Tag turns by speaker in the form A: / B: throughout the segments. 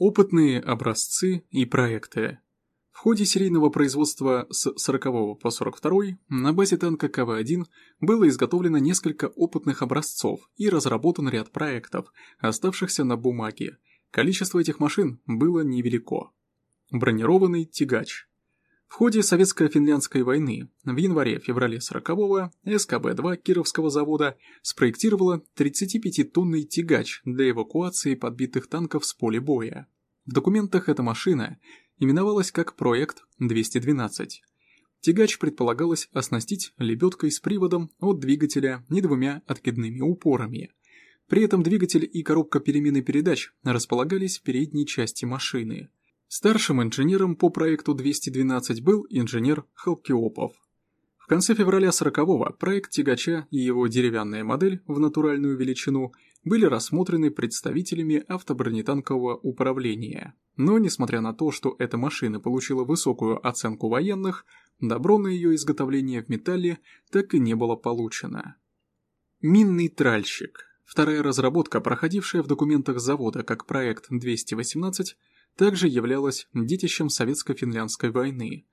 A: Опытные образцы и проекты. В ходе серийного производства с 40 по 42 на базе танка КВ-1 было изготовлено несколько опытных образцов и разработан ряд проектов, оставшихся на бумаге. Количество этих машин было невелико. Бронированный тягач. В ходе Советско-финляндской войны в январе-феврале 40-го СКБ-2 Кировского завода спроектировала 35-тонный тягач для эвакуации подбитых танков с поля боя. В документах эта машина именовалась как проект 212. Тягач предполагалось оснастить лебедкой с приводом от двигателя и двумя откидными упорами. При этом двигатель и коробка перемены передач располагались в передней части машины – Старшим инженером по проекту 212 был инженер Халкиопов. В конце февраля 40-го проект тягача и его деревянная модель в натуральную величину были рассмотрены представителями автобронетанкового управления. Но несмотря на то, что эта машина получила высокую оценку военных, добро на ее изготовление в металле так и не было получено. Минный тральщик. Вторая разработка, проходившая в документах завода как проект 218, также являлась детищем Советско-финляндской войны.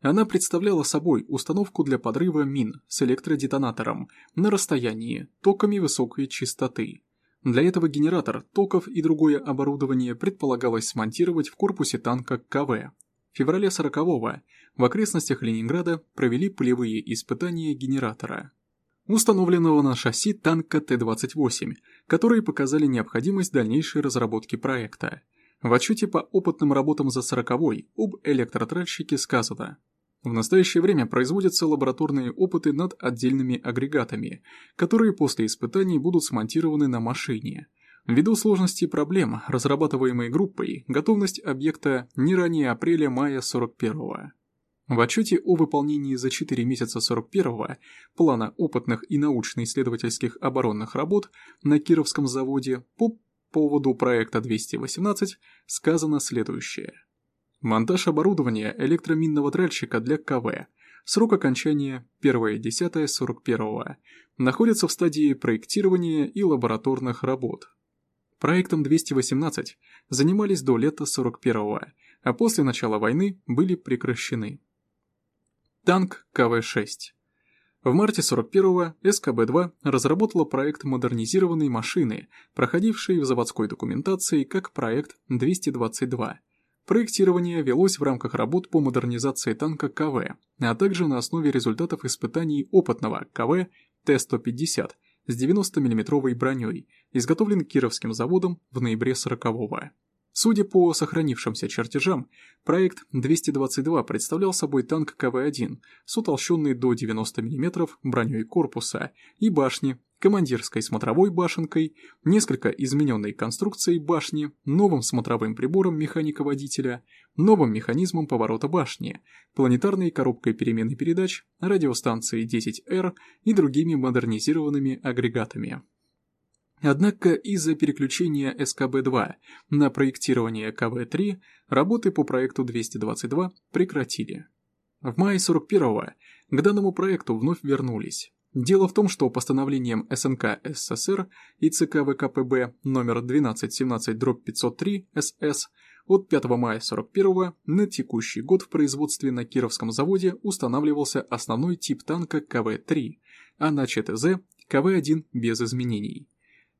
A: Она представляла собой установку для подрыва мин с электродетонатором на расстоянии токами высокой частоты. Для этого генератор, токов и другое оборудование предполагалось смонтировать в корпусе танка КВ. В феврале 40-го в окрестностях Ленинграда провели полевые испытания генератора установленного на шасси танка Т-28, которые показали необходимость дальнейшей разработки проекта. В отчете по опытным работам за 40-й об электротральщике сказано, в настоящее время производятся лабораторные опыты над отдельными агрегатами, которые после испытаний будут смонтированы на машине. Ввиду сложности проблем, разрабатываемой группой, готовность объекта не ранее апреля-мая 41-го. В отчете о выполнении за 4 месяца 41-го плана опытных и научно-исследовательских оборонных работ на Кировском заводе по поводу проекта 218 сказано следующее. Монтаж оборудования электроминного тральщика для КВ. Срок окончания 1.10.41. Находится в стадии проектирования и лабораторных работ. Проектом 218 занимались до лета 41 а после начала войны были прекращены. Танк КВ-6 в марте 41-го СКБ-2 разработала проект модернизированной машины, проходившей в заводской документации как проект 222. Проектирование велось в рамках работ по модернизации танка КВ, а также на основе результатов испытаний опытного КВ Т-150 с 90 миллиметровой броней, изготовлен Кировским заводом в ноябре 40-го. Судя по сохранившимся чертежам, проект 222 представлял собой танк КВ-1 с утолщенной до 90 мм броней корпуса и башни, командирской смотровой башенкой, несколько измененной конструкцией башни, новым смотровым прибором механика-водителя, новым механизмом поворота башни, планетарной коробкой перемены передач, радиостанцией 10R и другими модернизированными агрегатами. Однако из-за переключения СКБ-2 на проектирование КВ-3 работы по проекту 222 прекратили. В мае 41-го к данному проекту вновь вернулись. Дело в том, что постановлением СНК СССР и ЦК ВКПБ номер 1217-503 СС от 5 мая 41 на текущий год в производстве на Кировском заводе устанавливался основной тип танка КВ-3, а на ЧТЗ КВ-1 без изменений.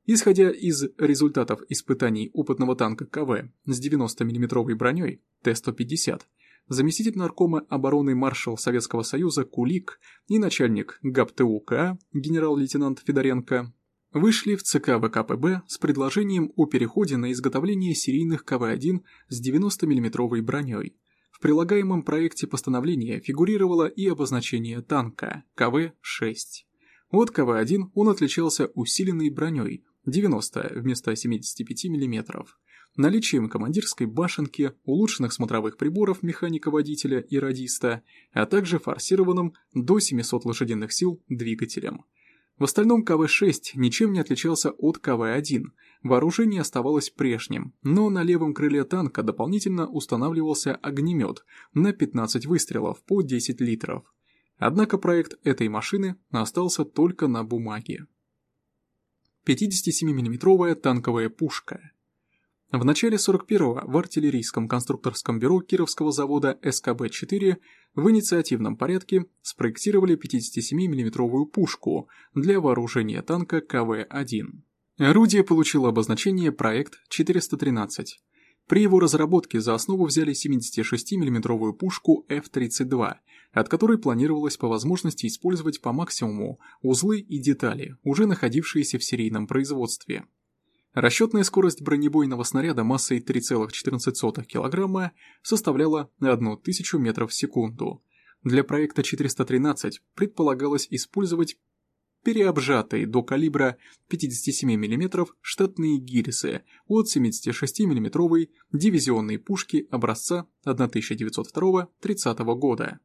A: Исходя из результатов испытаний опытного танка КВ с 90 миллиметровой броней Т-150, заместитель наркома обороны маршал Советского Союза Кулик и начальник ГАПТУК генерал-лейтенант Федоренко вышли в ЦК ВКПБ с предложением о переходе на изготовление серийных КВ-1 с 90 миллиметровой броней. В прилагаемом проекте постановления фигурировало и обозначение танка КВ-6. От КВ-1 он отличался усиленной броней, 90 вместо 75 мм, наличием командирской башенки, улучшенных смотровых приборов механика-водителя и радиста, а также форсированным до 700 лошадиных сил двигателем. В остальном КВ-6 ничем не отличался от КВ-1, вооружение оставалось прежним, но на левом крыле танка дополнительно устанавливался огнемет на 15 выстрелов по 10 литров. Однако проект этой машины остался только на бумаге. 57 миллиметровая танковая пушка. В начале 41-го в артиллерийском конструкторском бюро Кировского завода СКБ-4 в инициативном порядке спроектировали 57 миллиметровую пушку для вооружения танка КВ-1. Орудие получило обозначение «Проект 413». При его разработке за основу взяли 76 миллиметровую пушку F-32, от которой планировалось по возможности использовать по максимуму узлы и детали, уже находившиеся в серийном производстве. Расчетная скорость бронебойного снаряда массой 3,14 кг составляла 1000 метров в секунду. Для проекта 413 предполагалось использовать переобжатые до калибра 57 мм штатные гильзы от 76 мм дивизионной пушки образца 1902-30 года.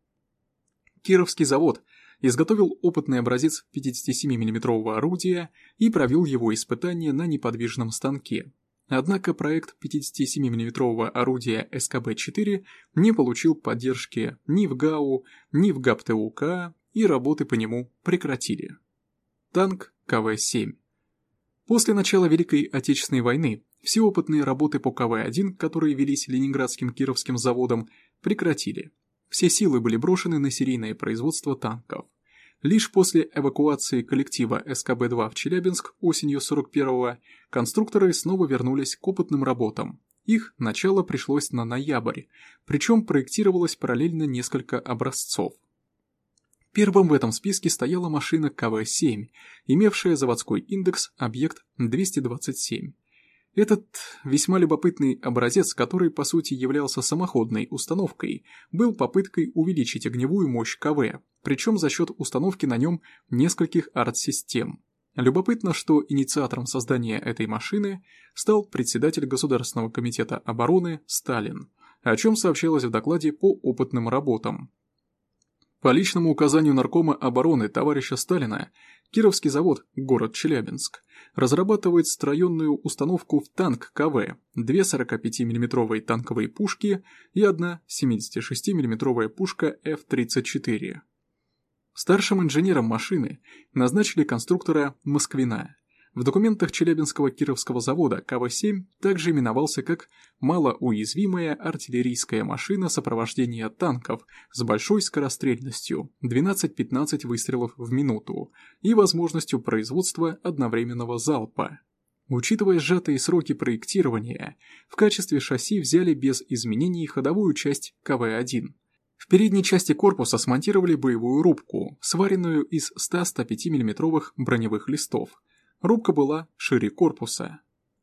A: Кировский завод – изготовил опытный образец 57 миллиметрового орудия и провел его испытания на неподвижном станке. Однако проект 57 миллиметрового орудия СКБ-4 не получил поддержки ни в ГАУ, ни в ГАПТУК, и работы по нему прекратили. Танк КВ-7 После начала Великой Отечественной войны все опытные работы по КВ-1, которые велись Ленинградским Кировским заводом, прекратили. Все силы были брошены на серийное производство танков. Лишь после эвакуации коллектива СКБ-2 в Челябинск осенью 41-го конструкторы снова вернулись к опытным работам. Их начало пришлось на ноябрь, причем проектировалось параллельно несколько образцов. Первым в этом списке стояла машина КВ-7, имевшая заводской индекс объект 227. Этот весьма любопытный образец, который по сути являлся самоходной установкой, был попыткой увеличить огневую мощь КВ, причем за счет установки на нем нескольких арт-систем. Любопытно, что инициатором создания этой машины стал председатель Государственного комитета обороны Сталин, о чем сообщалось в докладе по опытным работам. По личному указанию наркома обороны товарища Сталина, Кировский завод, город Челябинск, разрабатывает строенную установку в танк КВ, две 45 миллиметровые танковые пушки и одна 76 миллиметровая пушка F-34. Старшим инженером машины назначили конструктора Москвина, в документах Челябинского Кировского завода КВ-7 также именовался как «малоуязвимая артиллерийская машина сопровождения танков с большой скорострельностью 12-15 выстрелов в минуту и возможностью производства одновременного залпа». Учитывая сжатые сроки проектирования, в качестве шасси взяли без изменений ходовую часть КВ-1. В передней части корпуса смонтировали боевую рубку, сваренную из 100-105 мм броневых листов, Рубка была шире корпуса.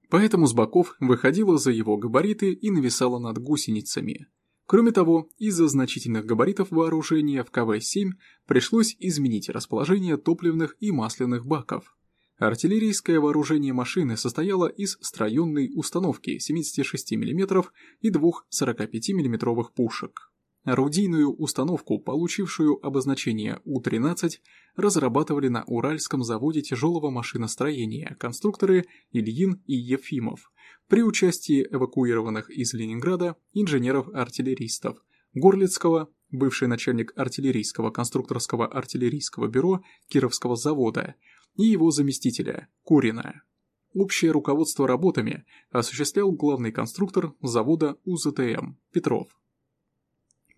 A: Поэтому с боков выходила за его габариты и нависала над гусеницами. Кроме того, из-за значительных габаритов вооружения в КВ-7 пришлось изменить расположение топливных и масляных баков. Артиллерийское вооружение машины состояло из строенной установки 76 мм и двух 45 мм пушек. Орудийную установку, получившую обозначение У-13, разрабатывали на Уральском заводе тяжелого машиностроения конструкторы Ильин и Ефимов при участии эвакуированных из Ленинграда инженеров-артиллеристов Горлицкого, бывший начальник артиллерийского конструкторского артиллерийского бюро Кировского завода, и его заместителя Курина. Общее руководство работами осуществлял главный конструктор завода УЗТМ Петров.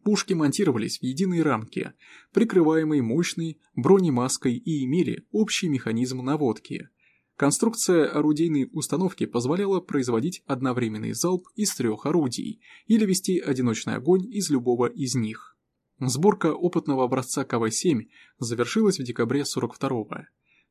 A: Пушки монтировались в единой рамке, прикрываемой мощной бронемаской и имели общий механизм наводки. Конструкция орудийной установки позволяла производить одновременный залп из трех орудий или вести одиночный огонь из любого из них. Сборка опытного образца КВ-7 завершилась в декабре 42-го.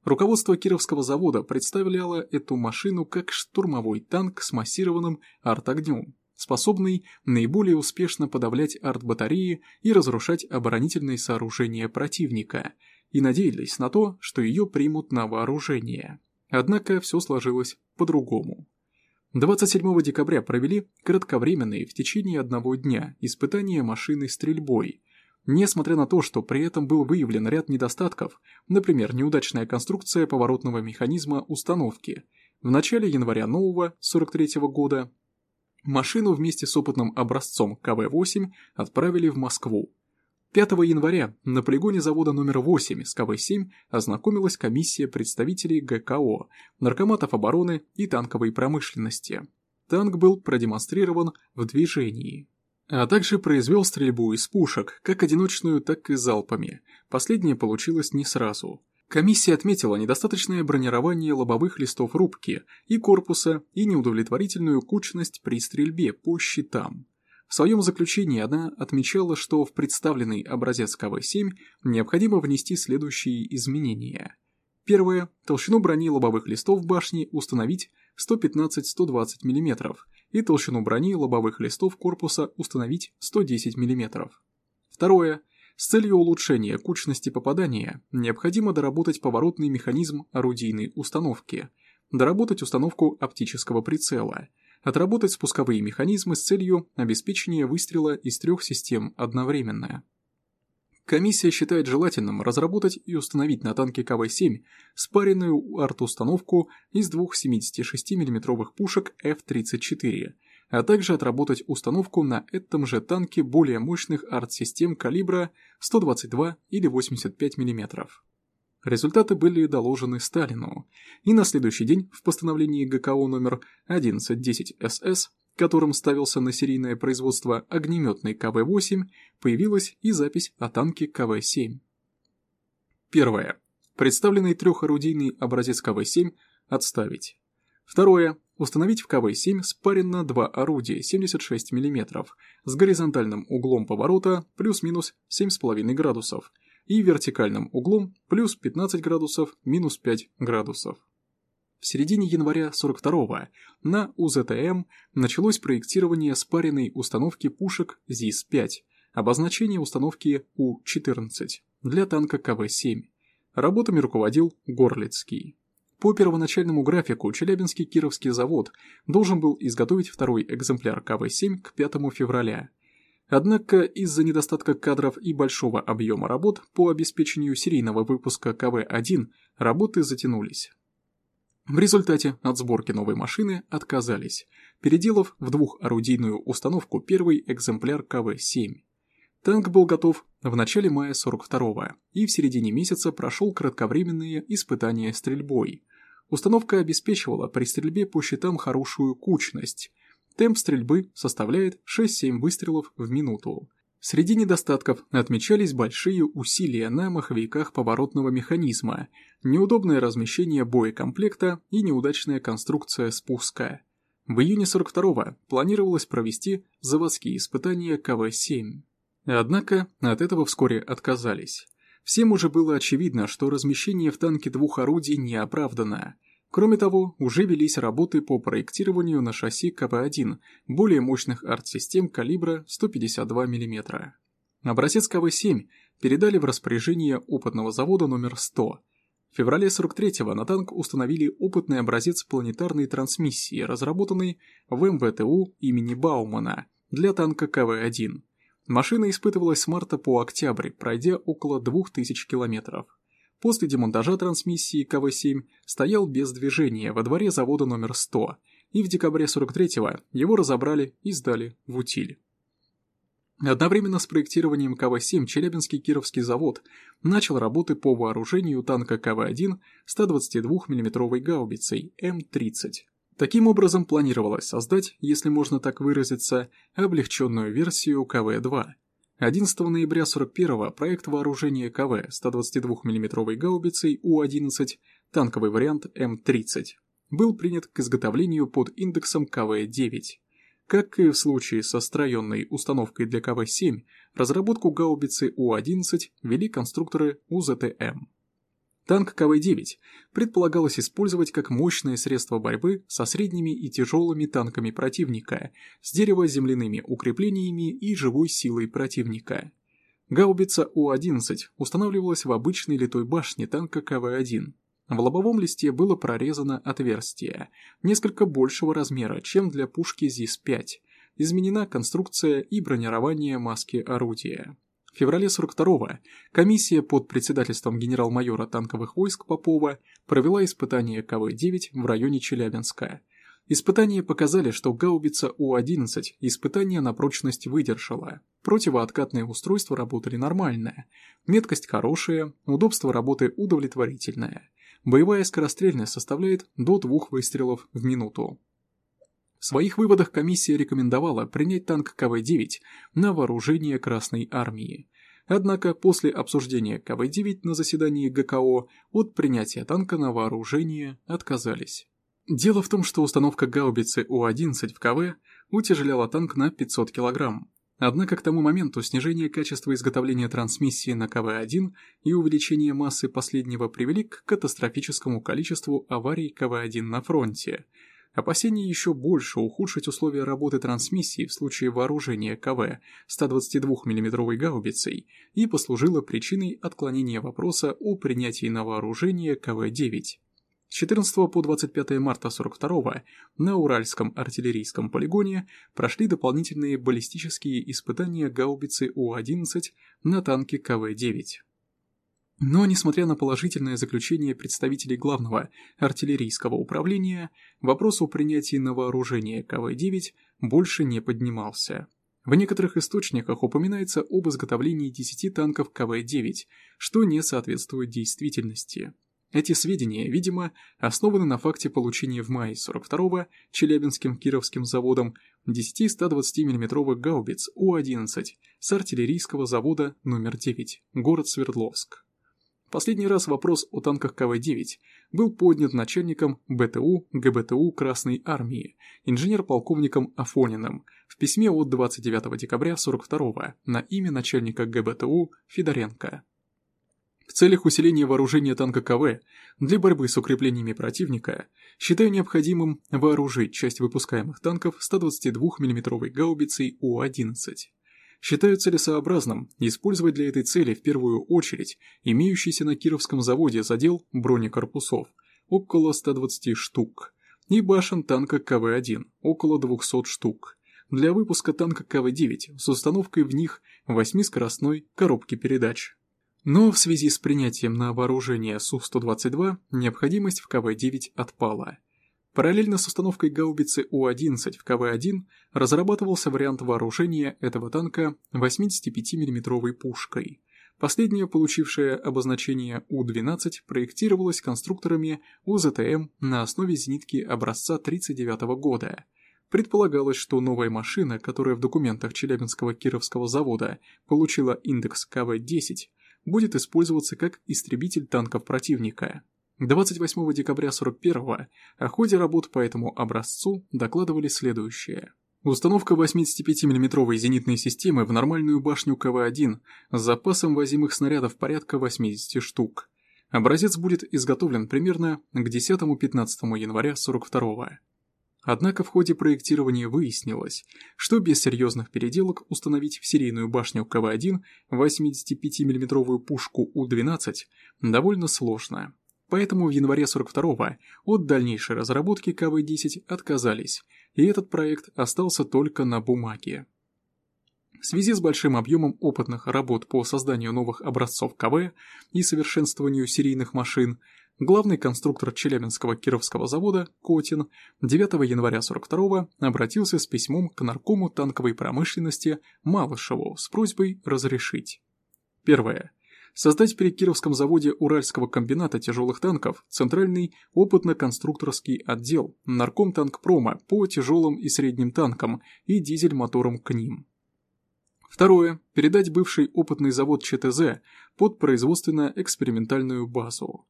A: Руководство Кировского завода представляло эту машину как штурмовой танк с массированным арт-огнем способный наиболее успешно подавлять артбатареи и разрушать оборонительные сооружения противника, и надеялись на то, что ее примут на вооружение. Однако все сложилось по-другому. 27 декабря провели кратковременные в течение одного дня испытания машины стрельбой. Несмотря на то, что при этом был выявлен ряд недостатков, например, неудачная конструкция поворотного механизма установки, в начале января нового 43 года Машину вместе с опытным образцом КВ-8 отправили в Москву. 5 января на полигоне завода номер 8 с КВ-7 ознакомилась комиссия представителей ГКО, наркоматов обороны и танковой промышленности. танк был продемонстрирован в движении. А также произвел стрельбу из пушек, как одиночную, так и залпами. Последнее получилось не сразу. Комиссия отметила недостаточное бронирование лобовых листов рубки и корпуса и неудовлетворительную кучность при стрельбе по щитам. В своем заключении она отмечала, что в представленный образец КВ-7 необходимо внести следующие изменения. Первое. Толщину брони лобовых листов башни установить 115-120 мм и толщину брони лобовых листов корпуса установить 110 мм. Второе. С целью улучшения кучности попадания необходимо доработать поворотный механизм орудийной установки, доработать установку оптического прицела, отработать спусковые механизмы с целью обеспечения выстрела из трех систем одновременно. Комиссия считает желательным разработать и установить на танке КВ-7 спаренную арт-установку из двух 76 мм пушек F-34 а также отработать установку на этом же танке более мощных арт-систем калибра 122 или 85 мм. Результаты были доложены Сталину, и на следующий день в постановлении ГКО номер 1110СС, которым ставился на серийное производство огнеметный КВ-8, появилась и запись о танке КВ-7. Первое. Представленный трехорудийный образец КВ-7 отставить. Второе. Установить в КВ-7 спаренно два орудия 76 мм с горизонтальным углом поворота плюс-минус 7,5 градусов и вертикальным углом плюс 15 градусов минус 5 градусов. В середине января 42-го на УЗТМ началось проектирование спаренной установки пушек ЗИС-5, обозначение установки У-14 для танка КВ-7. Работами руководил Горлицкий. По первоначальному графику Челябинский Кировский завод должен был изготовить второй экземпляр КВ-7 к 5 февраля. Однако из-за недостатка кадров и большого объема работ по обеспечению серийного выпуска КВ-1 работы затянулись. В результате от сборки новой машины отказались, переделав в двухорудийную установку первый экземпляр КВ-7. Танк был готов в начале мая 42-го и в середине месяца прошел кратковременные испытания стрельбой. Установка обеспечивала при стрельбе по щитам хорошую кучность. Темп стрельбы составляет 6-7 выстрелов в минуту. Среди недостатков отмечались большие усилия на маховиках поворотного механизма, неудобное размещение боекомплекта и неудачная конструкция спуска. В июне 42-го планировалось провести заводские испытания КВ-7. Однако от этого вскоре отказались. Всем уже было очевидно, что размещение в танке двух орудий не оправдано. Кроме того, уже велись работы по проектированию на шасси КВ-1 более мощных арт-систем калибра 152 мм. Образец КВ-7 передали в распоряжение опытного завода номер 100. В феврале 43-го на танк установили опытный образец планетарной трансмиссии, разработанный в МВТУ имени Баумана для танка КВ-1. Машина испытывалась с марта по октябрь, пройдя около 2000 километров. После демонтажа трансмиссии КВ-7 стоял без движения во дворе завода номер 100, и в декабре 43-го его разобрали и сдали в утиль. Одновременно с проектированием КВ-7 Челябинский Кировский завод начал работы по вооружению танка КВ-1 122 мм гаубицей М-30. Таким образом, планировалось создать, если можно так выразиться, облегченную версию КВ-2. 11 ноября 41-го проект вооружения КВ 122 мм гаубицей У-11, танковый вариант М-30, был принят к изготовлению под индексом КВ-9. Как и в случае со строенной установкой для КВ-7, разработку гаубицы У-11 вели конструкторы УЗТМ. Танк КВ-9 предполагалось использовать как мощное средство борьбы со средними и тяжелыми танками противника, с дерево-земляными укреплениями и живой силой противника. Гаубица У-11 устанавливалась в обычной литой башне танка КВ-1. В лобовом листе было прорезано отверстие, несколько большего размера, чем для пушки ЗИС-5. Изменена конструкция и бронирование маски орудия. В феврале 42-го комиссия под председательством генерал-майора танковых войск Попова провела испытание КВ-9 в районе Челябинска. Испытания показали, что гаубица У-11 испытания на прочность выдержала. Противооткатные устройства работали нормально. Меткость хорошая, удобство работы удовлетворительное. Боевая скорострельность составляет до двух выстрелов в минуту. В своих выводах комиссия рекомендовала принять танк КВ-9 на вооружение Красной Армии. Однако после обсуждения КВ-9 на заседании ГКО от принятия танка на вооружение отказались. Дело в том, что установка гаубицы У-11 в КВ утяжеляла танк на 500 кг. Однако к тому моменту снижение качества изготовления трансмиссии на КВ-1 и увеличение массы последнего привели к катастрофическому количеству аварий КВ-1 на фронте. Опасение еще больше ухудшить условия работы трансмиссии в случае вооружения КВ 122 мм гаубицей и послужило причиной отклонения вопроса о принятии на вооружение КВ-9. С 14 по 25 марта 42 на Уральском артиллерийском полигоне прошли дополнительные баллистические испытания гаубицы У-11 на танке КВ-9. Но, несмотря на положительное заключение представителей главного артиллерийского управления, вопрос о принятии на вооружение КВ-9 больше не поднимался. В некоторых источниках упоминается об изготовлении 10 танков КВ-9, что не соответствует действительности. Эти сведения, видимо, основаны на факте получения в мае 42-го Челябинским Кировским заводом 10 120 мм гаубиц У-11 с артиллерийского завода номер 9, город Свердловск. Последний раз вопрос о танках КВ-9 был поднят начальником БТУ ГБТУ Красной Армии, инженер-полковником Афониным, в письме от 29 декабря 42 на имя начальника ГБТУ Федоренко. В целях усиления вооружения танка КВ для борьбы с укреплениями противника считаю необходимым вооружить часть выпускаемых танков 122 мм гаубицей У-11. Считаю целесообразным использовать для этой цели в первую очередь имеющийся на Кировском заводе задел бронекорпусов около 120 штук и башен танка КВ-1 около 200 штук для выпуска танка КВ-9 с установкой в них 8-скоростной коробки передач. Но в связи с принятием на вооружение Су-122 необходимость в КВ-9 отпала. Параллельно с установкой гаубицы У-11 в КВ-1 разрабатывался вариант вооружения этого танка 85 миллиметровой пушкой. Последняя, получившая обозначение У-12, проектировалась конструкторами УЗТМ на основе зенитки образца 1939 года. Предполагалось, что новая машина, которая в документах Челябинского Кировского завода получила индекс КВ-10, будет использоваться как истребитель танков противника. 28 декабря 41-го о ходе работ по этому образцу докладывали следующее. Установка 85 миллиметровой зенитной системы в нормальную башню КВ-1 с запасом возимых снарядов порядка 80 штук. Образец будет изготовлен примерно к 10-15 января 42-го. Однако в ходе проектирования выяснилось, что без серьезных переделок установить в серийную башню КВ-1 85 миллиметровую пушку У-12 довольно сложно. Поэтому в январе 42-го от дальнейшей разработки КВ-10 отказались, и этот проект остался только на бумаге. В связи с большим объемом опытных работ по созданию новых образцов КВ и совершенствованию серийных машин, главный конструктор Челябинского Кировского завода Котин 9 января 42 обратился с письмом к наркому танковой промышленности Малышеву с просьбой разрешить. Первое. Создать при Кировском заводе Уральского комбината тяжелых танков центральный опытно-конструкторский отдел нарком танкпрома по тяжелым и средним танкам и дизель-моторам к ним. Второе. Передать бывший опытный завод ЧТЗ под производственно-экспериментальную базу.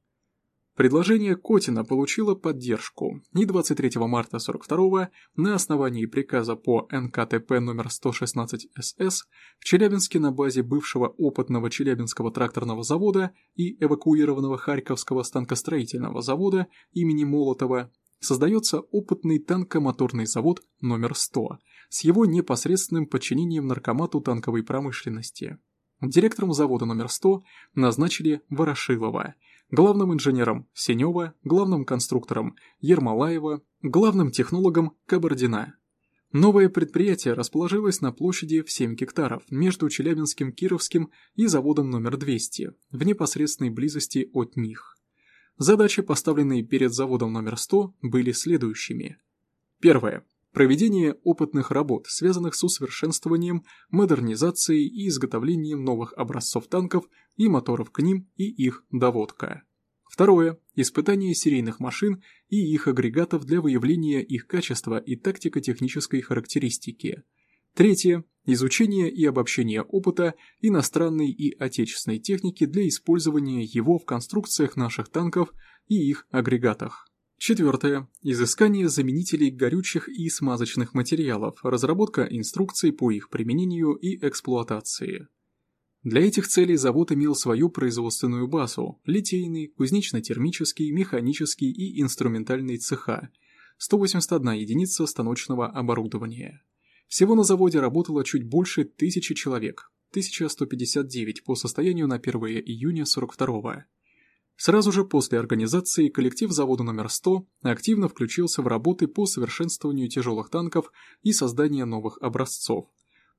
A: Предложение Котина получило поддержку, и 23 марта 42 на основании приказа по НКТП номер 116 СС в Челябинске на базе бывшего опытного Челябинского тракторного завода и эвакуированного Харьковского станкостроительного завода имени Молотова создается опытный танкомоторный завод номер 100 с его непосредственным подчинением наркомату танковой промышленности. Директором завода номер 100 назначили Ворошилова – главным инженером Синева, главным конструктором Ермолаева, главным технологом Кабардина. Новое предприятие расположилось на площади в 7 гектаров между Челябинским, Кировским и заводом номер 200, в непосредственной близости от них. Задачи, поставленные перед заводом номер 100, были следующими. Первое. Проведение опытных работ, связанных с усовершенствованием, модернизацией и изготовлением новых образцов танков и моторов к ним и их доводка. Второе – испытание серийных машин и их агрегатов для выявления их качества и тактико-технической характеристики. Третье – изучение и обобщение опыта иностранной и отечественной техники для использования его в конструкциях наших танков и их агрегатах. Четвертое. Изыскание заменителей горючих и смазочных материалов, разработка инструкций по их применению и эксплуатации. Для этих целей завод имел свою производственную базу – литейный, кузнечно-термический, механический и инструментальный цеха, 181 единица станочного оборудования. Всего на заводе работало чуть больше тысячи человек, 1159 по состоянию на 1 июня 42 Сразу же после организации коллектив завода номер 100 активно включился в работы по совершенствованию тяжелых танков и созданию новых образцов.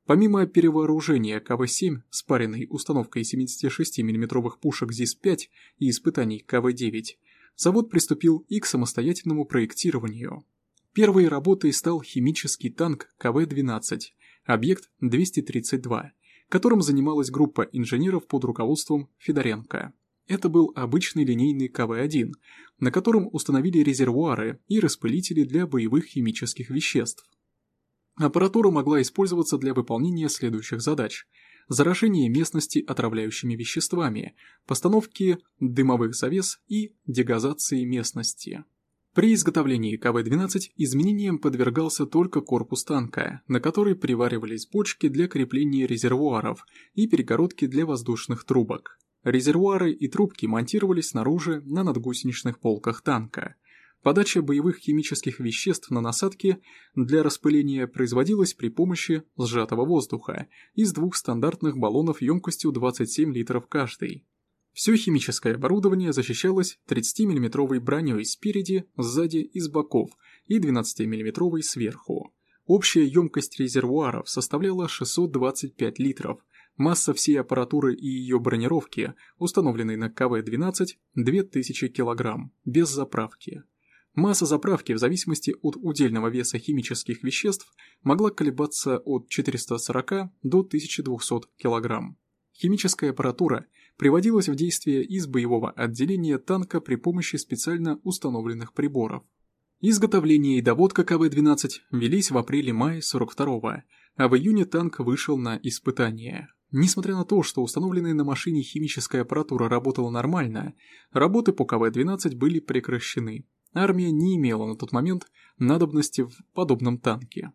A: Помимо перевооружения КВ-7 с паренной установкой 76 мм пушек ЗИС-5 и испытаний КВ-9, завод приступил и к самостоятельному проектированию. Первой работой стал химический танк КВ-12, объект 232, которым занималась группа инженеров под руководством Федоренко. Это был обычный линейный КВ-1, на котором установили резервуары и распылители для боевых химических веществ. Аппаратура могла использоваться для выполнения следующих задач – заражение местности отравляющими веществами, постановки дымовых завес и дегазации местности. При изготовлении КВ-12 изменениям подвергался только корпус танка, на который приваривались бочки для крепления резервуаров и перегородки для воздушных трубок. Резервуары и трубки монтировались снаружи на надгусеничных полках танка. Подача боевых химических веществ на насадки для распыления производилась при помощи сжатого воздуха из двух стандартных баллонов емкостью 27 литров каждый. Все химическое оборудование защищалось 30 миллиметровой броней спереди, сзади и с боков и 12 миллиметровой сверху. Общая емкость резервуаров составляла 625 литров, Масса всей аппаратуры и ее бронировки, установленной на КВ-12, 2000 кг, без заправки. Масса заправки в зависимости от удельного веса химических веществ могла колебаться от 440 до 1200 кг. Химическая аппаратура приводилась в действие из боевого отделения танка при помощи специально установленных приборов. Изготовление и доводка КВ-12 велись в апреле-мае 42 а в июне танк вышел на испытание. Несмотря на то, что установленная на машине химическая аппаратура работала нормально, работы по КВ-12 были прекращены. Армия не имела на тот момент надобности в подобном танке.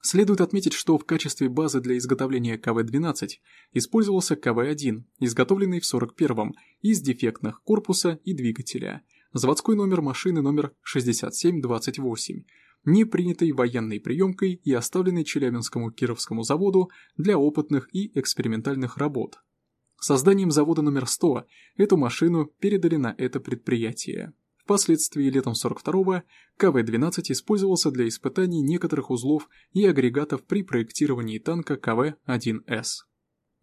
A: Следует отметить, что в качестве базы для изготовления КВ-12 использовался КВ-1, изготовленный в 41-м из дефектных корпуса и двигателя, заводской номер машины номер 6728, не принятой военной приемкой и оставленной Челябинскому Кировскому заводу для опытных и экспериментальных работ. Созданием завода номер 100 эту машину передали на это предприятие. Впоследствии летом 42-го КВ-12 использовался для испытаний некоторых узлов и агрегатов при проектировании танка КВ-1С.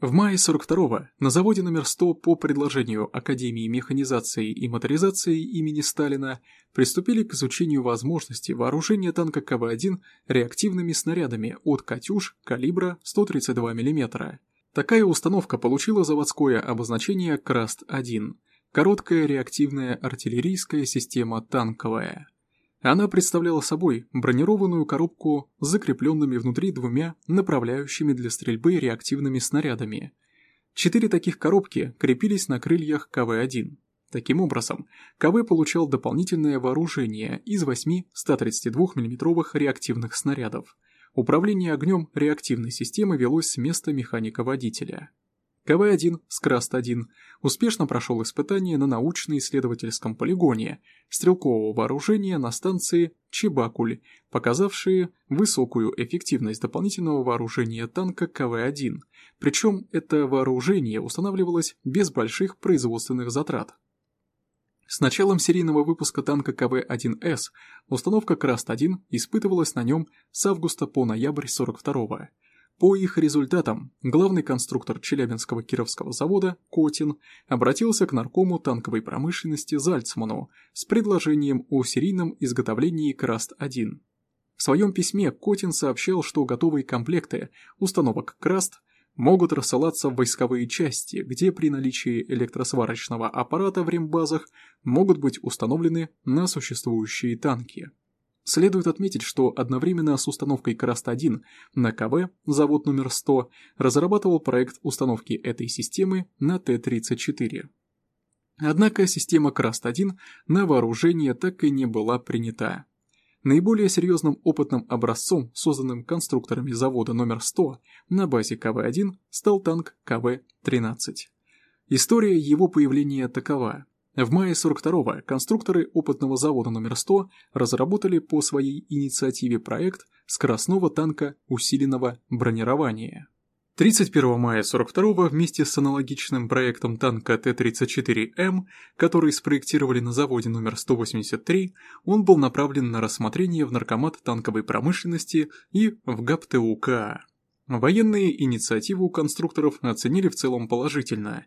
A: В мае 42-го на заводе номер 100 по предложению Академии механизации и моторизации имени Сталина приступили к изучению возможности вооружения танка КВ-1 реактивными снарядами от «Катюш» калибра 132 мм. Такая установка получила заводское обозначение «Краст-1» – короткая реактивная артиллерийская система танковая. Она представляла собой бронированную коробку с закрепленными внутри двумя направляющими для стрельбы реактивными снарядами. Четыре таких коробки крепились на крыльях КВ-1. Таким образом, КВ получал дополнительное вооружение из восьми 132 миллиметровых реактивных снарядов. Управление огнем реактивной системы велось с места механика-водителя. КВ-1 Скраст-1 успешно прошел испытание на научно-исследовательском полигоне стрелкового вооружения на станции Чебакуль, показавшие высокую эффективность дополнительного вооружения танка КВ-1, причем это вооружение устанавливалось без больших производственных затрат. С началом серийного выпуска танка КВ-1С установка Краст-1 испытывалась на нем с августа по ноябрь 42 -го. По их результатам главный конструктор Челябинского Кировского завода Котин обратился к наркому танковой промышленности Зальцману с предложением о серийном изготовлении Краст-1. В своем письме Котин сообщал, что готовые комплекты установок Краст могут рассылаться в войсковые части, где при наличии электросварочного аппарата в рембазах могут быть установлены на существующие танки. Следует отметить, что одновременно с установкой Краст-1 на КВ завод номер 100 разрабатывал проект установки этой системы на Т-34. Однако система Краст-1 на вооружение так и не была принята. Наиболее серьезным опытным образцом, созданным конструкторами завода номер 100 на базе КВ-1, стал танк КВ-13. История его появления такова. В мае 42-го конструкторы опытного завода номер 100 разработали по своей инициативе проект скоростного танка усиленного бронирования. 31 мая 42 вместе с аналогичным проектом танка Т-34М, который спроектировали на заводе номер 183, он был направлен на рассмотрение в Наркомат танковой промышленности и в ГАПТУК. Военные инициативы у конструкторов оценили в целом положительно.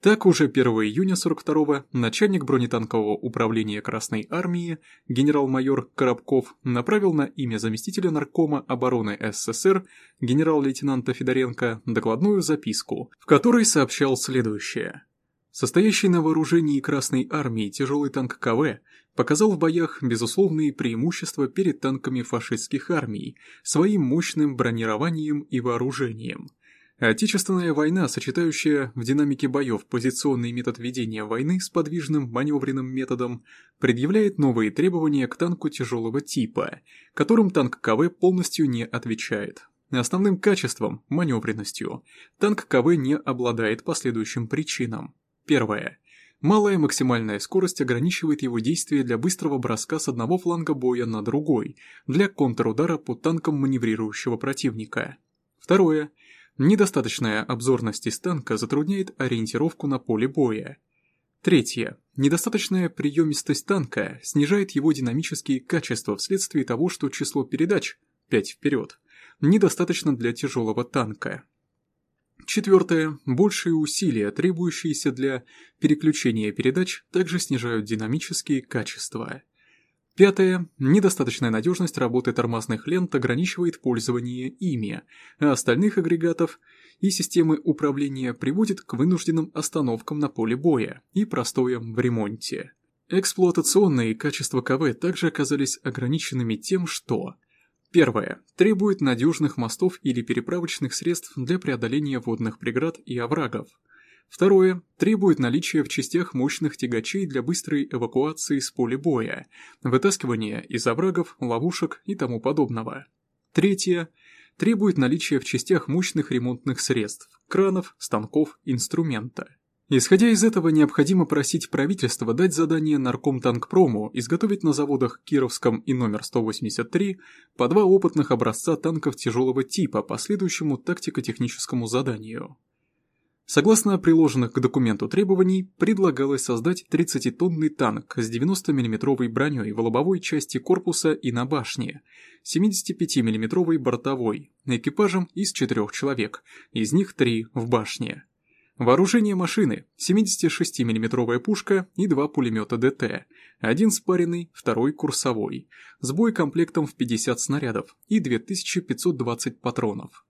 A: Так уже 1 июня 42-го начальник бронетанкового управления Красной Армии генерал-майор Коробков направил на имя заместителя наркома обороны СССР генерал-лейтенанта Федоренко докладную записку, в которой сообщал следующее. Состоящий на вооружении Красной Армии тяжелый танк КВ показал в боях безусловные преимущества перед танками фашистских армий своим мощным бронированием и вооружением – Отечественная война, сочетающая в динамике боев позиционный метод ведения войны с подвижным маневренным методом, предъявляет новые требования к танку тяжелого типа, которым танк КВ полностью не отвечает. Основным качеством, маневренностью, танк КВ не обладает по следующим причинам. Первое. Малая максимальная скорость ограничивает его действие для быстрого броска с одного фланга боя на другой, для контрудара по танкам маневрирующего противника. Второе. Недостаточная обзорность из танка затрудняет ориентировку на поле боя. Третье. Недостаточная приемистость танка снижает его динамические качества вследствие того, что число передач 5 вперед недостаточно для тяжелого танка. Четвертое. Большие усилия, требующиеся для переключения передач, также снижают динамические качества. Пятое. Недостаточная надежность работы тормозных лент ограничивает пользование ими, а остальных агрегатов и системы управления приводит к вынужденным остановкам на поле боя и простоям в ремонте. Эксплуатационные качества КВ также оказались ограниченными тем, что Первое. Требует надежных мостов или переправочных средств для преодоления водных преград и оврагов. Второе. Требует наличия в частях мощных тягачей для быстрой эвакуации с поля боя, вытаскивания из оврагов, ловушек и тому подобного. Третье. Требует наличия в частях мощных ремонтных средств, кранов, станков, инструмента. Исходя из этого, необходимо просить правительство дать задание Наркомтанкпрому изготовить на заводах Кировском и номер 183 по два опытных образца танков тяжелого типа по следующему тактико-техническому заданию. Согласно приложенных к документу требований, предлагалось создать 30-тонный танк с 90 миллиметровой броней в лобовой части корпуса и на башне, 75 миллиметровой бортовой, экипажем из четырех человек, из них три в башне. Вооружение машины – 76 миллиметровая пушка и два пулемета ДТ, один спаренный, второй курсовой, с боекомплектом в 50 снарядов и 2520 патронов.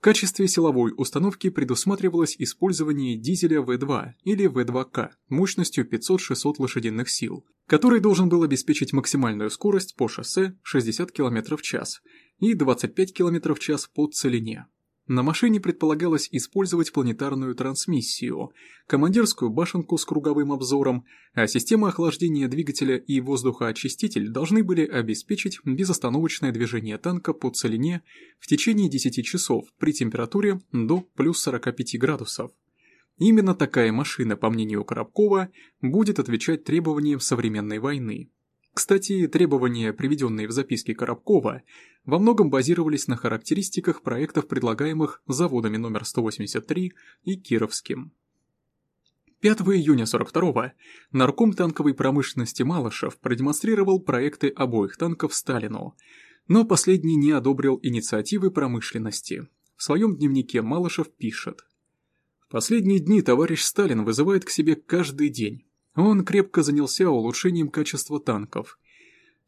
A: В качестве силовой установки предусматривалось использование дизеля В2 или В2К мощностью 500-600 лошадиных сил, который должен был обеспечить максимальную скорость по шоссе 60 км в час и 25 км в час по целине. На машине предполагалось использовать планетарную трансмиссию, командирскую башенку с круговым обзором, а система охлаждения двигателя и воздухоочиститель должны были обеспечить безостановочное движение танка по целине в течение 10 часов при температуре до плюс 45 градусов. Именно такая машина, по мнению Коробкова, будет отвечать требованиям современной войны. Кстати, требования, приведенные в записке Коробкова, во многом базировались на характеристиках проектов, предлагаемых заводами номер 183 и Кировским. 5 июня 42-го нарком танковой промышленности Малышев продемонстрировал проекты обоих танков Сталину, но последний не одобрил инициативы промышленности. В своем дневнике Малышев пишет «В последние дни товарищ Сталин вызывает к себе каждый день. Он крепко занялся улучшением качества танков.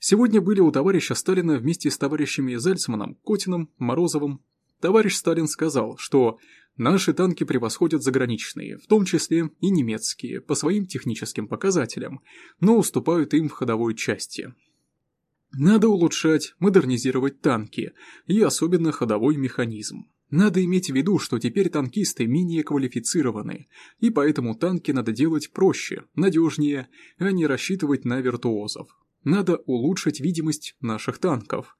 A: Сегодня были у товарища Сталина вместе с товарищами Зальцманом, Котиным, Морозовым, Товарищ Сталин сказал, что Наши танки превосходят заграничные, в том числе и немецкие, по своим техническим показателям, но уступают им в ходовой части. Надо улучшать, модернизировать танки, и особенно ходовой механизм. Надо иметь в виду, что теперь танкисты менее квалифицированы, и поэтому танки надо делать проще, надежнее, а не рассчитывать на виртуозов. Надо улучшить видимость наших танков,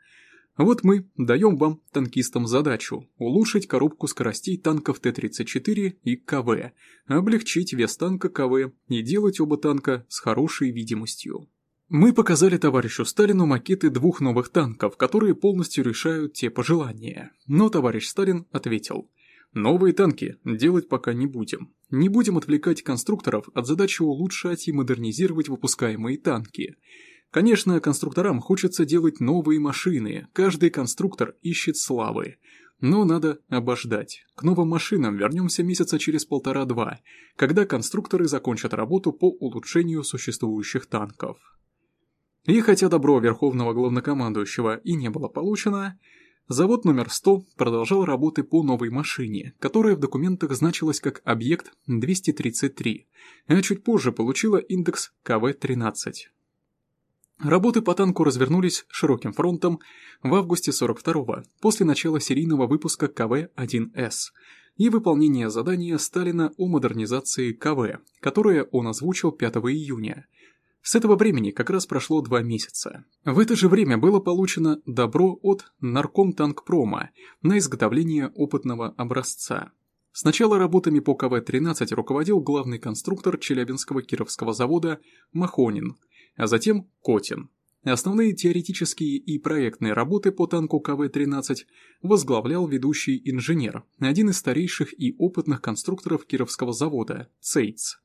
A: вот мы даем вам, танкистам, задачу улучшить коробку скоростей танков Т-34 и КВ, облегчить вес танка КВ и делать оба танка с хорошей видимостью. Мы показали товарищу Сталину макеты двух новых танков, которые полностью решают те пожелания. Но товарищ Сталин ответил, новые танки делать пока не будем. Не будем отвлекать конструкторов от задачи улучшать и модернизировать выпускаемые танки – Конечно, конструкторам хочется делать новые машины, каждый конструктор ищет славы. Но надо обождать. К новым машинам вернемся месяца через полтора-два, когда конструкторы закончат работу по улучшению существующих танков. И хотя добро Верховного Главнокомандующего и не было получено, завод номер 100 продолжал работы по новой машине, которая в документах значилась как объект 233, а чуть позже получила индекс КВ-13. Работы по танку развернулись широким фронтом в августе 42-го, после начала серийного выпуска КВ-1С и выполнения задания Сталина о модернизации КВ, которое он озвучил 5 июня. С этого времени как раз прошло два месяца. В это же время было получено добро от Наркомтанкпрома на изготовление опытного образца. Сначала работами по КВ-13 руководил главный конструктор Челябинского Кировского завода Махонин – а затем Котин. Основные теоретические и проектные работы по танку КВ-13 возглавлял ведущий инженер, один из старейших и опытных конструкторов Кировского завода – Цейц.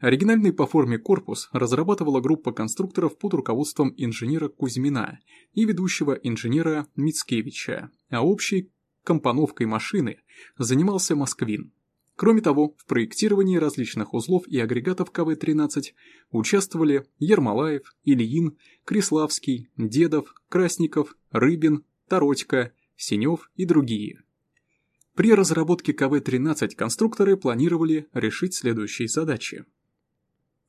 A: Оригинальный по форме корпус разрабатывала группа конструкторов под руководством инженера Кузьмина и ведущего инженера Мицкевича, а общей компоновкой машины занимался Москвин. Кроме того, в проектировании различных узлов и агрегатов КВ-13 участвовали Ермолаев, Ильин, Криславский, Дедов, Красников, Рыбин, Таротько, Синев и другие. При разработке КВ-13 конструкторы планировали решить следующие задачи.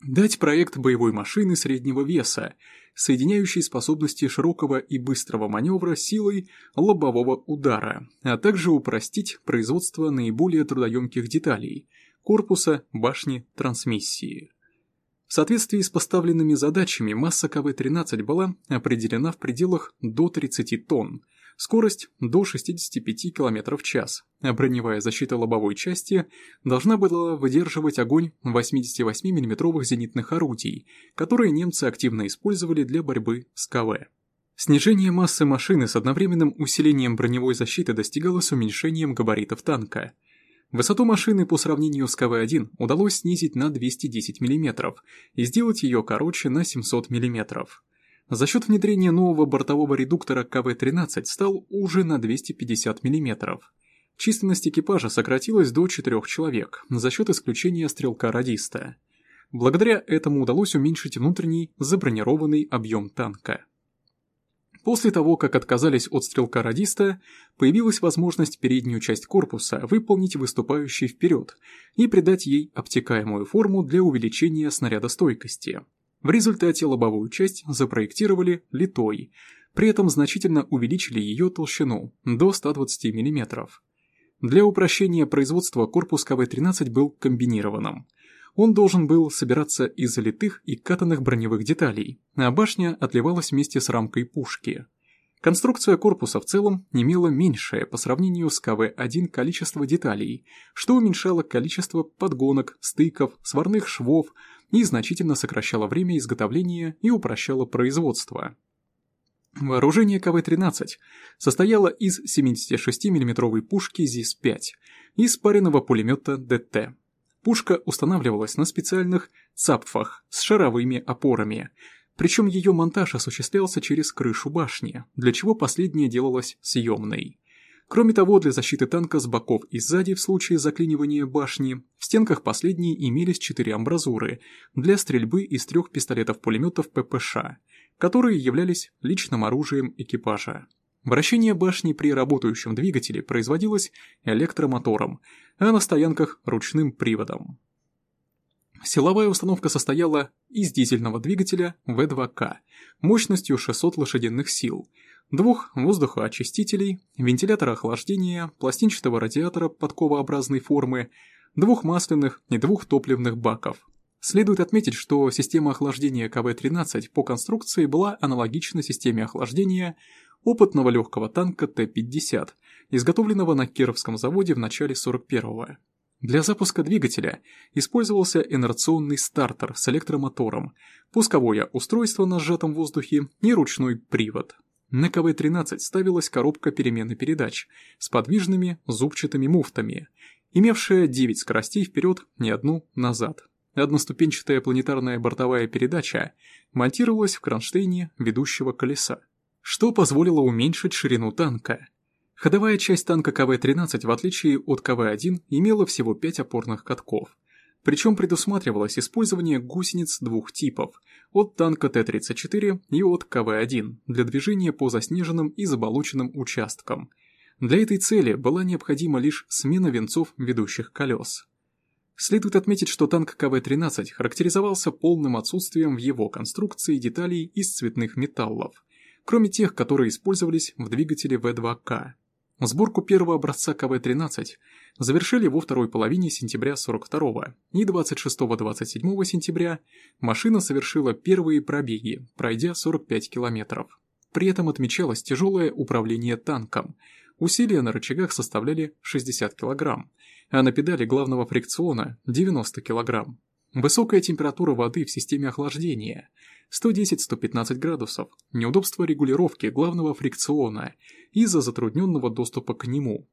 A: Дать проект боевой машины среднего веса, соединяющей способности широкого и быстрого маневра силой лобового удара, а также упростить производство наиболее трудоемких деталей – корпуса, башни, трансмиссии. В соответствии с поставленными задачами масса КВ-13 была определена в пределах до 30 тонн, скорость до 65 км в час, а броневая защита лобовой части должна была выдерживать огонь 88 мм зенитных орудий, которые немцы активно использовали для борьбы с КВ. Снижение массы машины с одновременным усилением броневой защиты достигалось уменьшением габаритов танка. Высоту машины по сравнению с КВ-1 удалось снизить на 210 мм и сделать ее короче на 700 мм. За счет внедрения нового бортового редуктора КВ-13 стал уже на 250 мм. Численность экипажа сократилась до 4 человек за счет исключения стрелка-радиста. Благодаря этому удалось уменьшить внутренний забронированный объем танка. После того, как отказались от стрелка-радиста, появилась возможность переднюю часть корпуса выполнить выступающей вперед и придать ей обтекаемую форму для увеличения снарядостойкости. В результате лобовую часть запроектировали литой, при этом значительно увеличили ее толщину до 120 мм. Для упрощения производства корпус КВ-13 был комбинированным. Он должен был собираться из литых и катанных броневых деталей, а башня отливалась вместе с рамкой пушки. Конструкция корпуса в целом имела меньшее по сравнению с КВ-1 количество деталей, что уменьшало количество подгонок, стыков, сварных швов, и значительно сокращало время изготовления и упрощало производство. Вооружение КВ-13 состояло из 76 миллиметровой пушки ЗИС-5 и спаренного пулемета ДТ. Пушка устанавливалась на специальных цапфах с шаровыми опорами, причем ее монтаж осуществлялся через крышу башни, для чего последняя делалась съемной. Кроме того, для защиты танка с боков и сзади в случае заклинивания башни, в стенках последней имелись четыре амбразуры для стрельбы из трех пистолетов-пулеметов ППШ, которые являлись личным оружием экипажа. Вращение башни при работающем двигателе производилось электромотором, а на стоянках – ручным приводом. Силовая установка состояла из дизельного двигателя В2К мощностью 600 лошадиных сил, двух воздухоочистителей, вентилятора охлаждения, пластинчатого радиатора подковообразной формы, двух масляных и двух топливных баков. Следует отметить, что система охлаждения КВ-13 по конструкции была аналогична системе охлаждения опытного легкого танка Т-50, изготовленного на Кировском заводе в начале 41-го. Для запуска двигателя использовался инерционный стартер с электромотором, пусковое устройство на сжатом воздухе и ручной привод. На КВ-13 ставилась коробка перемены передач с подвижными зубчатыми муфтами, имевшая 9 скоростей вперед и одну назад. Одноступенчатая планетарная бортовая передача монтировалась в кронштейне ведущего колеса, что позволило уменьшить ширину танка. Ходовая часть танка КВ-13, в отличие от КВ-1, имела всего 5 опорных катков. Причем предусматривалось использование гусениц двух типов – от танка Т-34 и от КВ-1 для движения по заснеженным и заболоченным участкам. Для этой цели была необходима лишь смена венцов ведущих колес. Следует отметить, что танк КВ-13 характеризовался полным отсутствием в его конструкции деталей из цветных металлов, кроме тех, которые использовались в двигателе В2К. Сборку первого образца КВ-13 завершили во второй половине сентября 42 и 26-27 сентября машина совершила первые пробеги, пройдя 45 километров. При этом отмечалось тяжелое управление танком. Усилия на рычагах составляли 60 килограмм, а на педали главного фрикциона 90 кг. Высокая температура воды в системе охлаждения 110-115 градусов, неудобство регулировки главного фрикциона из-за затрудненного доступа к нему.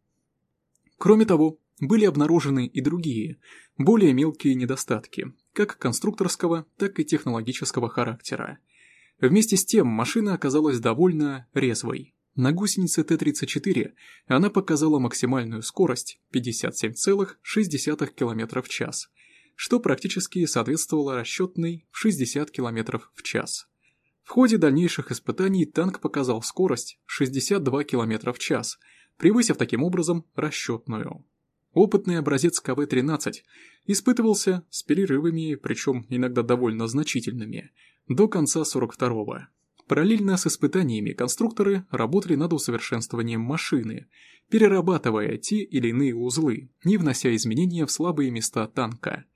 A: Кроме того, были обнаружены и другие, более мелкие недостатки, как конструкторского, так и технологического характера. Вместе с тем машина оказалась довольно резвой. На гусенице Т-34 она показала максимальную скорость 57,6 км в час, что практически соответствовало расчетной в 60 км в час. В ходе дальнейших испытаний танк показал скорость 62 км в час, превысив таким образом расчетную. Опытный образец КВ-13 испытывался с перерывами, причем иногда довольно значительными, до конца 42-го. Параллельно с испытаниями конструкторы работали над усовершенствованием машины, перерабатывая те или иные узлы, не внося изменения в слабые места танка.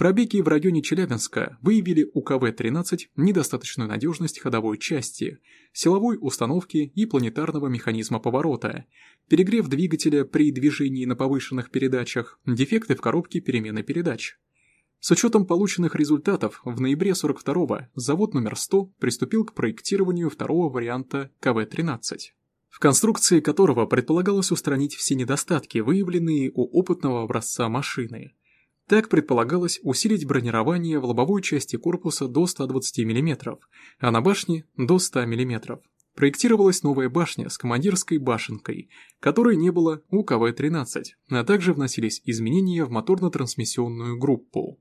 A: Пробеги в районе Челябинска выявили у КВ-13 недостаточную надежность ходовой части, силовой установки и планетарного механизма поворота, перегрев двигателя при движении на повышенных передачах, дефекты в коробке перемены передач. С учетом полученных результатов, в ноябре 42-го завод номер 100 приступил к проектированию второго варианта КВ-13, в конструкции которого предполагалось устранить все недостатки, выявленные у опытного образца машины. Так предполагалось усилить бронирование в лобовой части корпуса до 120 мм, а на башне до 100 мм. Проектировалась новая башня с командирской башенкой, которой не было у КВ-13, а также вносились изменения в моторно-трансмиссионную группу.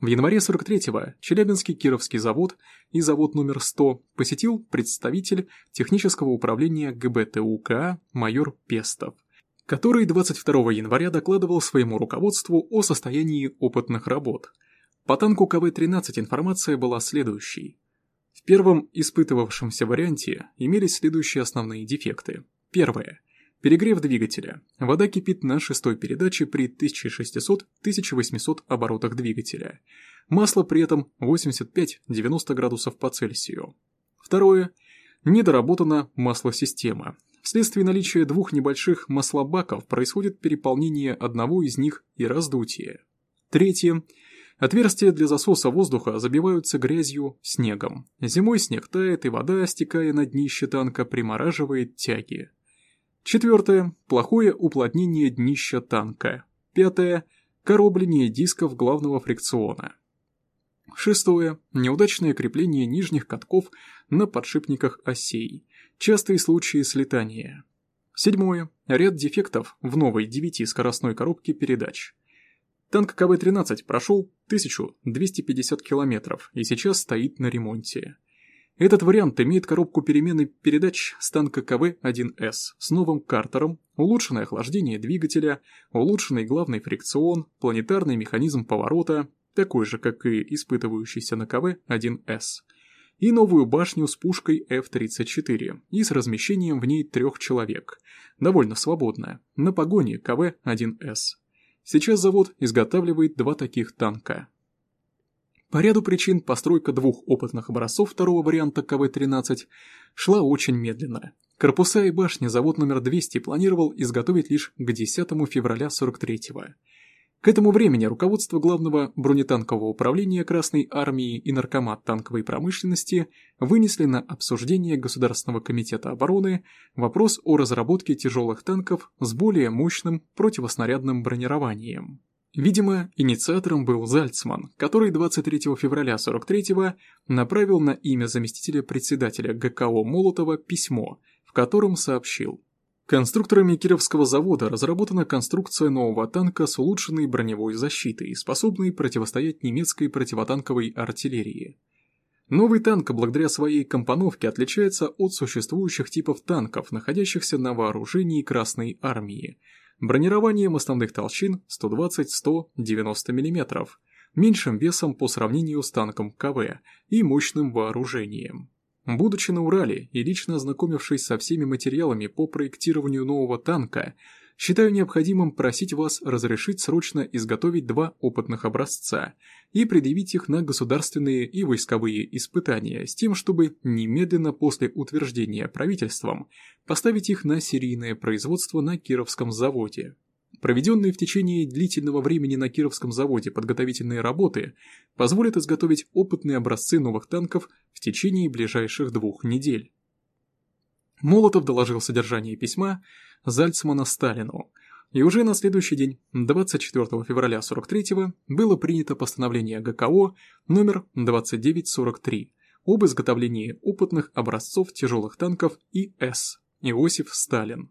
A: В январе 43-го Челябинский Кировский завод и завод номер 100 посетил представитель технического управления ГБТУК майор Пестов, который 22 января докладывал своему руководству о состоянии опытных работ. По танку КВ-13 информация была следующей. В первом испытывавшемся варианте имелись следующие основные дефекты. Первое. Перегрев двигателя. Вода кипит на шестой передаче при 1600-1800 оборотах двигателя. Масло при этом 85-90 градусов по Цельсию. Второе. Недоработана маслосистема. Вследствие наличия двух небольших маслобаков происходит переполнение одного из них и раздутие. Третье. Отверстия для засоса воздуха забиваются грязью, снегом. Зимой снег тает, и вода, стекая на днище танка, примораживает тяги. Четвертое. Плохое уплотнение днища танка. Пятое. Коробление дисков главного фрикциона. Шестое. Неудачное крепление нижних катков на подшипниках осей. Частые случаи слетания. Седьмое. Ряд дефектов в новой 9-скоростной коробке передач. Танк КВ-13 прошел 1250 километров и сейчас стоит на ремонте. Этот вариант имеет коробку перемены передач с танка КВ-1С с новым картером, улучшенное охлаждение двигателя, улучшенный главный фрикцион, планетарный механизм поворота, такой же, как и испытывающийся на КВ-1С, и новую башню с пушкой F-34 и с размещением в ней трех человек, довольно свободная, на погоне КВ-1С. Сейчас завод изготавливает два таких танка. По ряду причин постройка двух опытных образцов второго варианта КВ-13 шла очень медленно. Корпуса и башни завод номер 200 планировал изготовить лишь к 10 февраля 43-го. К этому времени руководство главного бронетанкового управления Красной Армии и Наркомат танковой промышленности вынесли на обсуждение Государственного комитета обороны вопрос о разработке тяжелых танков с более мощным противоснарядным бронированием. Видимо, инициатором был Зальцман, который 23 февраля 43-го направил на имя заместителя председателя ГКО Молотова письмо, в котором сообщил Конструкторами Кировского завода разработана конструкция нового танка с улучшенной броневой защитой, способной противостоять немецкой противотанковой артиллерии. Новый танк, благодаря своей компоновке, отличается от существующих типов танков, находящихся на вооружении Красной Армии, бронированием основных толщин 120-190 мм, меньшим весом по сравнению с танком КВ и мощным вооружением. Будучи на Урале и лично ознакомившись со всеми материалами по проектированию нового танка, считаю необходимым просить вас разрешить срочно изготовить два опытных образца и предъявить их на государственные и войсковые испытания с тем, чтобы немедленно после утверждения правительством поставить их на серийное производство на Кировском заводе. Проведенные в течение длительного времени на Кировском заводе подготовительные работы позволят изготовить опытные образцы новых танков в течение ближайших двух недель. Молотов доложил содержание письма Зальцмана Сталину, и уже на следующий день, 24 февраля 43-го, было принято постановление ГКО номер 2943 об изготовлении опытных образцов тяжелых танков ИС Иосиф Сталин.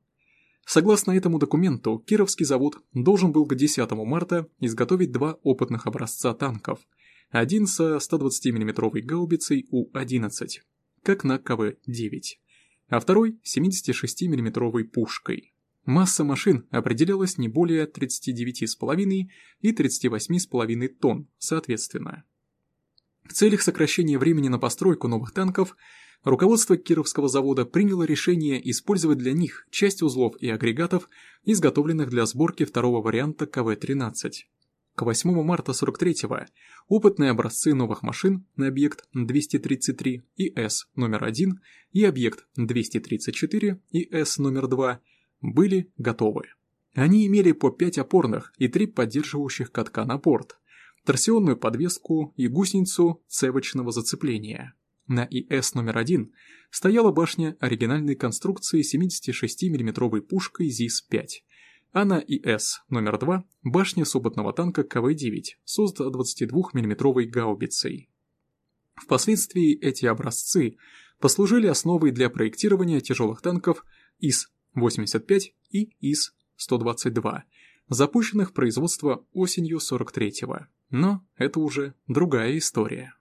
A: Согласно этому документу, Кировский завод должен был к 10 марта изготовить два опытных образца танков, один со 120 миллиметровой гаубицей У-11, как на КВ-9, а второй 76 миллиметровой пушкой. Масса машин определялась не более 39,5 и 38,5 тонн, соответственно. В целях сокращения времени на постройку новых танков руководство Кировского завода приняло решение использовать для них часть узлов и агрегатов, изготовленных для сборки второго варианта КВ-13. К 8 марта 43-го опытные образцы новых машин на объект 233 и С номер 1 и объект 234 и С номер 2 были готовы. Они имели по 5 опорных и 3 поддерживающих катка на борт, торсионную подвеску и гусеницу цевочного зацепления. На ИС номер 1 стояла башня оригинальной конструкции 76 миллиметровой пушкой ЗИС-5, а на ИС номер 2 башня сопотного танка КВ-9 с 122 миллиметровой гаубицей. Впоследствии эти образцы послужили основой для проектирования тяжелых танков ИС-85 и ИС-122, запущенных в производство осенью 43-го. Но это уже другая история.